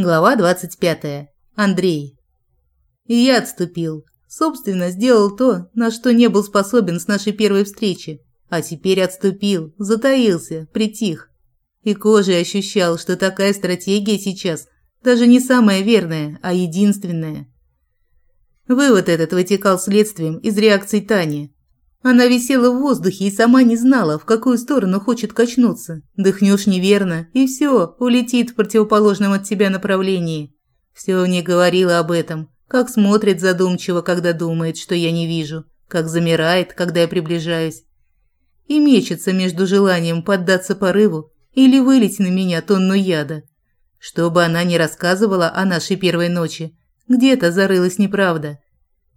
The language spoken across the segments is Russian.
Глава 25. Андрей. И я отступил. Собственно, сделал то, на что не был способен с нашей первой встречи. А теперь отступил, затаился, притих. И кожей ощущал, что такая стратегия сейчас даже не самая верная, а единственная. Вывод этот вытекал следствием из реакции Тани. Она висела в воздухе и сама не знала, в какую сторону хочет качнуться. Дыхнешь неверно, и все, улетит в противоположном от тебя направлении. Все не говорила об этом, как смотрит задумчиво, когда думает, что я не вижу, как замирает, когда я приближаюсь. И мечется между желанием поддаться порыву или вылить на меня тонну яда. Что бы она ни рассказывала о нашей первой ночи, где-то зарылась неправда.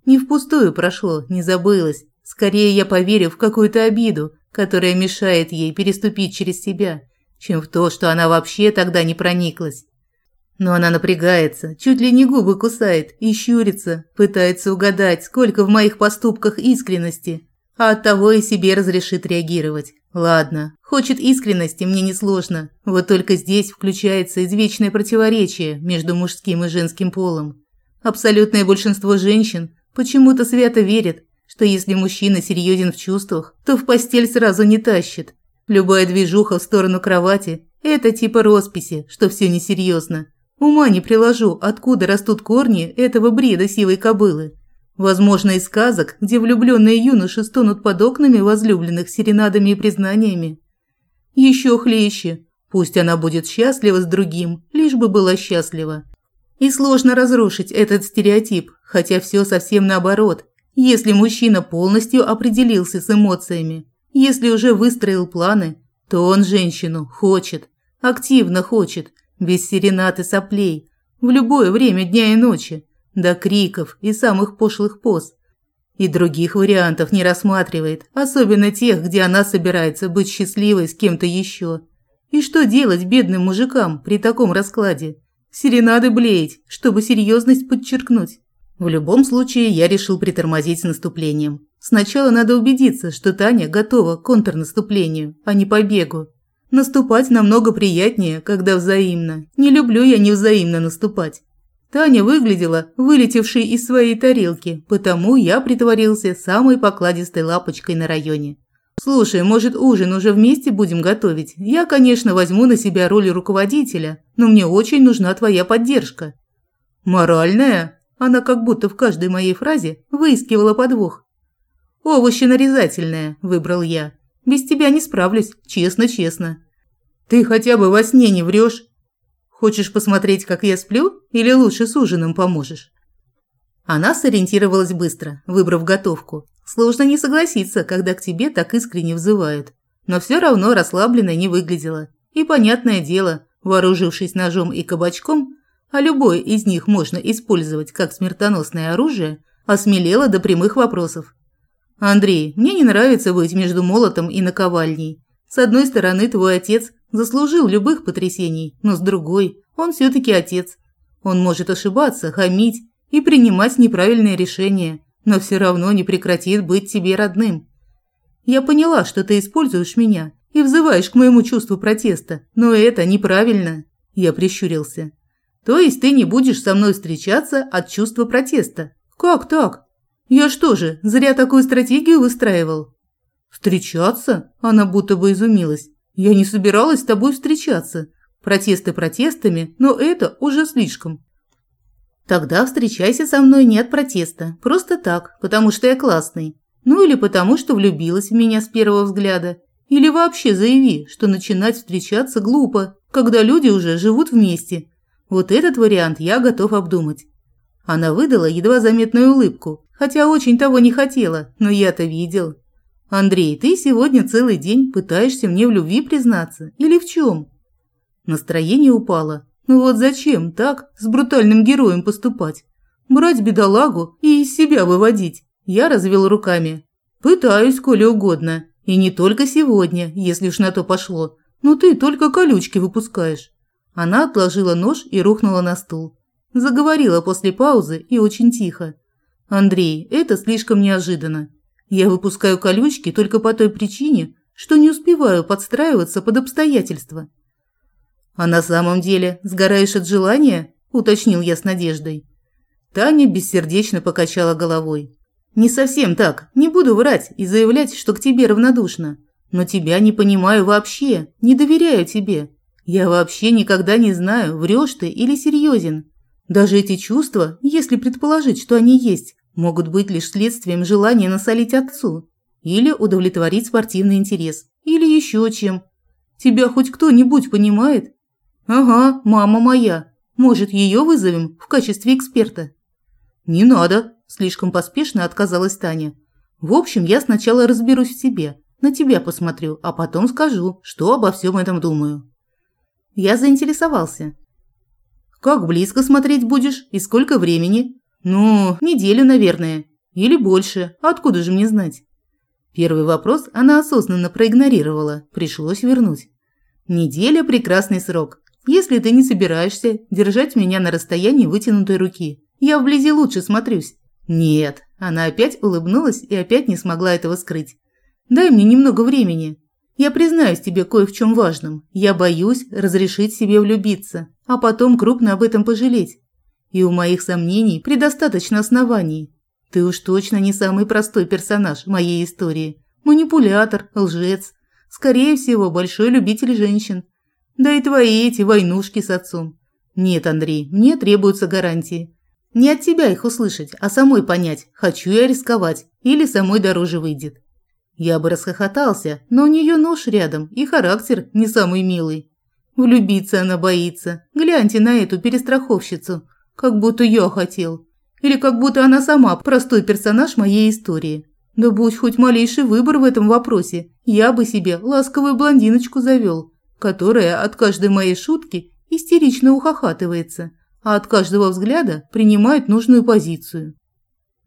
Не впустую прошло, не забылось, Скорее я поверю в какую-то обиду, которая мешает ей переступить через себя, чем в то, что она вообще тогда не прониклась. Но она напрягается, чуть ли не губы кусает и щурится, пытается угадать, сколько в моих поступках искренности, а оттого и себе разрешит реагировать. Ладно, хочет искренности, мне несложно. Вот только здесь включается извечное противоречие между мужским и женским полом. Абсолютное большинство женщин почему-то свято верят, что если мужчина серьезен в чувствах, то в постель сразу не тащит. Любая движуха в сторону кровати – это типа росписи, что все несерьезно. Ума не приложу, откуда растут корни этого бреда сивой кобылы. Возможно, из сказок, где влюбленные юноши стонут под окнами возлюбленных серенадами и признаниями. Еще хлеще. Пусть она будет счастлива с другим, лишь бы была счастлива. И сложно разрушить этот стереотип, хотя все совсем наоборот. Если мужчина полностью определился с эмоциями, если уже выстроил планы, то он женщину хочет, активно хочет, без серенат и соплей, в любое время дня и ночи, до криков и самых пошлых поз. И других вариантов не рассматривает, особенно тех, где она собирается быть счастливой с кем-то еще. И что делать бедным мужикам при таком раскладе? Серенады блеять, чтобы серьезность подчеркнуть. В любом случае, я решил притормозить с наступлением. Сначала надо убедиться, что Таня готова к контрнаступлению, а не побегу. Наступать намного приятнее, когда взаимно. Не люблю я невзаимно наступать. Таня выглядела вылетевшей из своей тарелки, потому я притворился самой покладистой лапочкой на районе. «Слушай, может, ужин уже вместе будем готовить? Я, конечно, возьму на себя роль руководителя, но мне очень нужна твоя поддержка». «Моральная?» Она как будто в каждой моей фразе выискивала подвох. «Овощи нарезательные», – выбрал я. «Без тебя не справлюсь, честно-честно». «Ты хотя бы во сне не врешь. Хочешь посмотреть, как я сплю, или лучше с ужином поможешь?» Она сориентировалась быстро, выбрав готовку. Сложно не согласиться, когда к тебе так искренне взывают. Но все равно расслабленной не выглядела. И понятное дело, вооружившись ножом и кабачком, а любое из них можно использовать как смертоносное оружие, осмелела до прямых вопросов. «Андрей, мне не нравится быть между молотом и наковальней. С одной стороны, твой отец заслужил любых потрясений, но с другой, он все-таки отец. Он может ошибаться, хамить и принимать неправильные решения, но все равно не прекратит быть тебе родным. Я поняла, что ты используешь меня и взываешь к моему чувству протеста, но это неправильно». Я прищурился. То есть ты не будешь со мной встречаться от чувства протеста? Как так? Я что же, зря такую стратегию выстраивал? Встречаться? Она будто бы изумилась. Я не собиралась с тобой встречаться. Протесты протестами, но это уже слишком. Тогда встречайся со мной не от протеста, просто так, потому что я классный. Ну или потому, что влюбилась в меня с первого взгляда. Или вообще заяви, что начинать встречаться глупо, когда люди уже живут вместе, вот этот вариант я готов обдумать. Она выдала едва заметную улыбку, хотя очень того не хотела, но я-то видел. Андрей, ты сегодня целый день пытаешься мне в любви признаться или в чем? Настроение упало. Ну вот зачем так с брутальным героем поступать? Брать бедолагу и из себя выводить? Я развел руками. Пытаюсь, коли угодно. И не только сегодня, если уж на то пошло. Но ты только колючки выпускаешь. Она отложила нож и рухнула на стул. Заговорила после паузы и очень тихо. «Андрей, это слишком неожиданно. Я выпускаю колючки только по той причине, что не успеваю подстраиваться под обстоятельства». А на самом деле сгораешь от желания? уточнил я с надеждой. Таня бессердечно покачала головой. Не совсем так. Не буду врать и заявлять, что к тебе равнодушна. Но тебя не понимаю вообще, не доверяю тебе. Я вообще никогда не знаю, врешь ты или серьезен. Даже эти чувства, если предположить, что они есть, могут быть лишь следствием желания насолить отцу или удовлетворить спортивный интерес, или еще чем. Тебя хоть кто-нибудь понимает? Ага, мама моя. Может, ее вызовем в качестве эксперта? Не надо, слишком поспешно отказалась Таня. В общем, я сначала разберусь в себе, на тебя посмотрю, а потом скажу, что обо всем этом думаю. Я заинтересовался. Как близко смотреть будешь и сколько времени? Ну, неделю, наверное, или больше. Откуда же мне знать? Первый вопрос она осознанно проигнорировала, пришлось вернуть. Неделя – прекрасный срок. Если ты не собираешься держать меня на расстоянии вытянутой руки, я вблизи лучше смотрюсь. Нет, она опять улыбнулась и опять не смогла этого скрыть. Дай мне немного времени. Я признаюсь тебе кое в чем важном. Я боюсь разрешить себе влюбиться, а потом крупно об этом пожалеть. И у моих сомнений предостаточно оснований. Ты уж точно не самый простой персонаж моей истории. Манипулятор, лжец. Скорее всего, большой любитель женщин. Да и твои эти войнушки с отцом. Нет, Андрей, мне требуются гарантии. Не от тебя их услышать, а самой понять, хочу я рисковать или самой дороже выйдет. Я бы расхохотался, но у нее нож рядом и характер не самый милый. Влюбиться она боится. Гляньте на эту перестраховщицу, как будто я хотел. Или как будто она сама простой персонаж моей истории. Да будь хоть малейший выбор в этом вопросе, я бы себе ласковую блондиночку завел, которая от каждой моей шутки истерично ухахатывается, а от каждого взгляда принимает нужную позицию.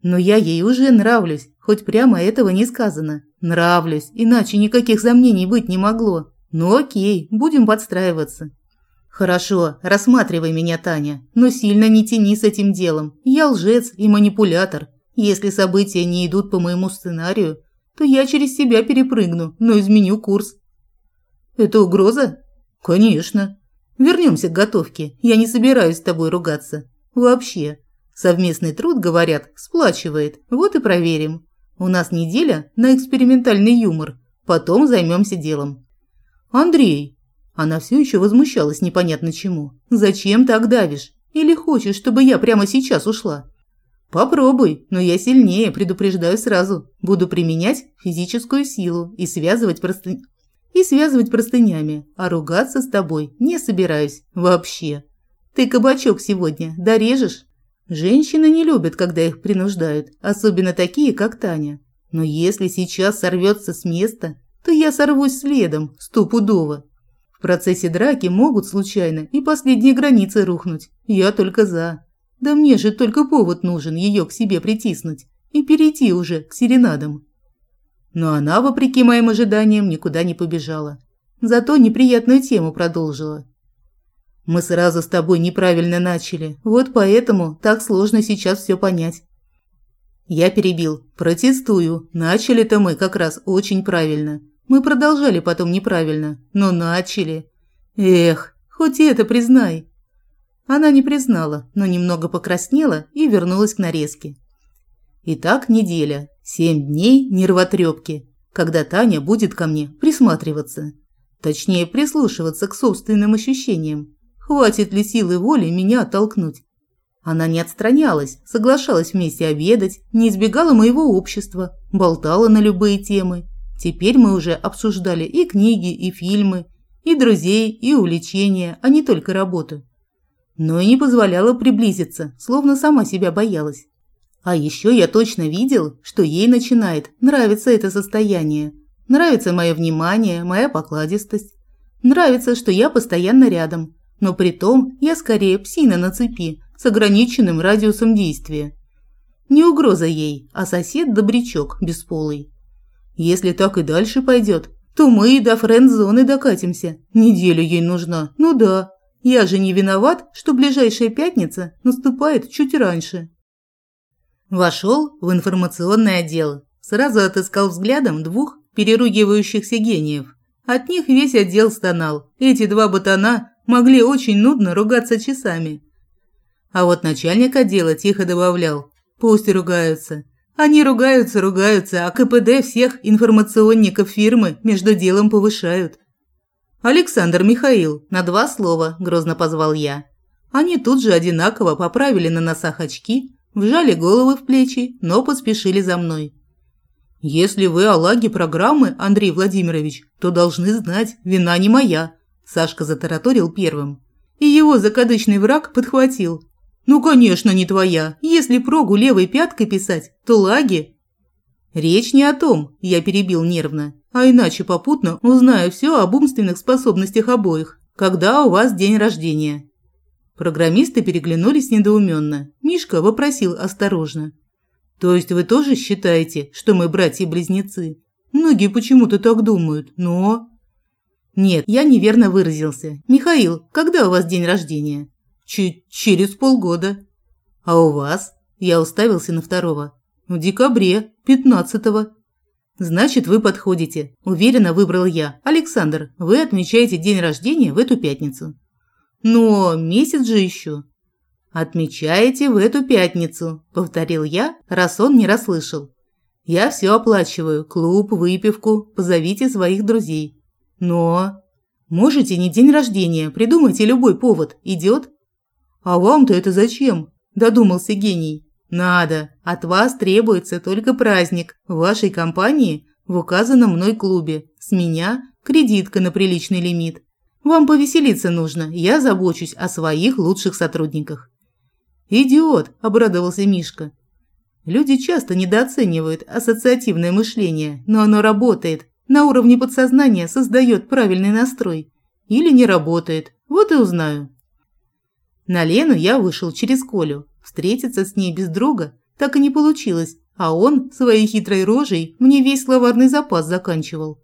Но я ей уже нравлюсь, хоть прямо этого не сказано. Нравлюсь, иначе никаких сомнений быть не могло. Ну окей, будем подстраиваться. Хорошо, рассматривай меня, Таня, но сильно не тяни с этим делом. Я лжец и манипулятор. Если события не идут по моему сценарию, то я через себя перепрыгну, но изменю курс. Это угроза? Конечно. Вернемся к готовке. Я не собираюсь с тобой ругаться. Вообще. Совместный труд, говорят, сплачивает. Вот и проверим. У нас неделя на экспериментальный юмор. Потом займемся делом. Андрей, она все еще возмущалась непонятно чему. «Зачем так давишь? Или хочешь, чтобы я прямо сейчас ушла?» «Попробуй, но я сильнее, предупреждаю сразу. Буду применять физическую силу и связывать просты... и связывать простынями, а ругаться с тобой не собираюсь вообще. Ты кабачок сегодня дорежешь?» Женщины не любят, когда их принуждают, особенно такие, как Таня. Но если сейчас сорвется с места, то я сорвусь следом, стопудово. В процессе драки могут случайно и последние границы рухнуть. Я только за. Да мне же только повод нужен ее к себе притиснуть и перейти уже к серенадам. Но она, вопреки моим ожиданиям, никуда не побежала. Зато неприятную тему продолжила. Мы сразу с тобой неправильно начали, вот поэтому так сложно сейчас все понять. Я перебил. Протестую. Начали-то мы как раз очень правильно. Мы продолжали потом неправильно, но начали. Эх, хоть и это признай. Она не признала, но немного покраснела и вернулась к нарезке. Итак, неделя. Семь дней нервотрепки, когда Таня будет ко мне присматриваться. Точнее, прислушиваться к собственным ощущениям. Хватит ли силы воли меня оттолкнуть? Она не отстранялась, соглашалась вместе обедать, не избегала моего общества, болтала на любые темы Теперь мы уже обсуждали и книги, и фильмы, и друзей, и увлечения, а не только работу. Но и не позволяла приблизиться, словно сама себя боялась. А еще я точно видел, что ей начинает нравиться это состояние. Нравится мое внимание, моя покладистость. Нравится, что я постоянно рядом. Но при том я скорее псина на цепи с ограниченным радиусом действия. Не угроза ей, а сосед-добрячок бесполый. Если так и дальше пойдет, то мы и до френд-зоны докатимся. Неделю ей нужна. Ну да. Я же не виноват, что ближайшая пятница наступает чуть раньше. Вошел в информационный отдел. Сразу отыскал взглядом двух переругивающихся гениев. От них весь отдел стонал. Эти два ботана могли очень нудно ругаться часами. А вот начальник отдела тихо добавлял «Пусть ругаются». Они ругаются, ругаются, а КПД всех информационников фирмы между делом повышают. «Александр Михаил, на два слова», – грозно позвал я. Они тут же одинаково поправили на носах очки, вжали головы в плечи, но поспешили за мной. «Если вы о лаге программы, Андрей Владимирович, то должны знать, вина не моя», – Сашка затараторил первым. И его закадычный враг подхватил. «Ну, конечно, не твоя. Если прогу левой пяткой писать, то лаги». «Речь не о том», – я перебил нервно. «А иначе попутно узнаю все об умственных способностях обоих. Когда у вас день рождения?» Программисты переглянулись недоуменно. Мишка вопросил осторожно. «То есть вы тоже считаете, что мы братья-близнецы? Многие почему-то так думают, но...» «Нет, я неверно выразился. Михаил, когда у вас день рождения?» Ч «Через полгода». «А у вас?» Я уставился на второго. «В декабре, пятнадцатого». «Значит, вы подходите», – уверенно выбрал я. «Александр, вы отмечаете день рождения в эту пятницу». Но месяц же еще. Отмечаете в эту пятницу, повторил я, раз он не расслышал. Я все оплачиваю: клуб, выпивку, позовите своих друзей. Но можете не день рождения, придумайте любой повод. Идет? А вам-то это зачем? додумался гений. Надо. От вас требуется только праздник в вашей компании в указанном мной клубе. С меня кредитка на приличный лимит. Вам повеселиться нужно, я забочусь о своих лучших сотрудниках». «Идиот!» – обрадовался Мишка. Люди часто недооценивают ассоциативное мышление, но оно работает. На уровне подсознания создает правильный настрой. Или не работает. Вот и узнаю. На Лену я вышел через Колю. Встретиться с ней без друга так и не получилось, а он своей хитрой рожей мне весь словарный запас заканчивал.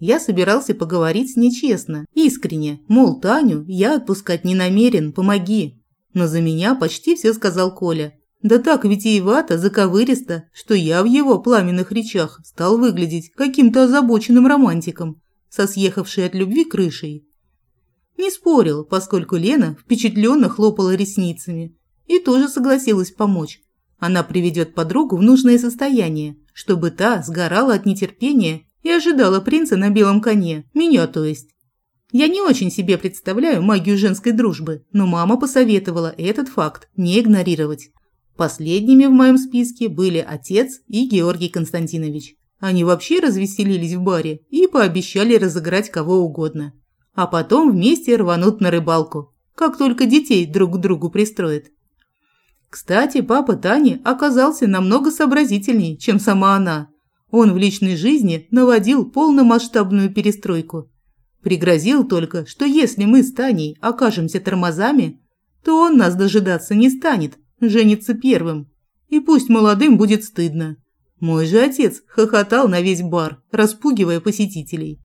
Я собирался поговорить с ней честно, искренне, мол, Таню я отпускать не намерен, помоги. Но за меня почти все сказал Коля. Да так витиевато, заковыристо, что я в его пламенных речах стал выглядеть каким-то озабоченным романтиком, со съехавшей от любви крышей. Не спорил, поскольку Лена впечатленно хлопала ресницами и тоже согласилась помочь. Она приведет подругу в нужное состояние, чтобы та сгорала от нетерпения и ожидала принца на белом коне, меня то есть. Я не очень себе представляю магию женской дружбы, но мама посоветовала этот факт не игнорировать. Последними в моем списке были отец и Георгий Константинович. Они вообще развеселились в баре и пообещали разыграть кого угодно. А потом вместе рванут на рыбалку, как только детей друг к другу пристроят. Кстати, папа Тани оказался намного сообразительней, чем сама она. Он в личной жизни наводил полномасштабную перестройку. Пригрозил только, что если мы с Таней окажемся тормозами, то он нас дожидаться не станет, женится первым. И пусть молодым будет стыдно. Мой же отец хохотал на весь бар, распугивая посетителей.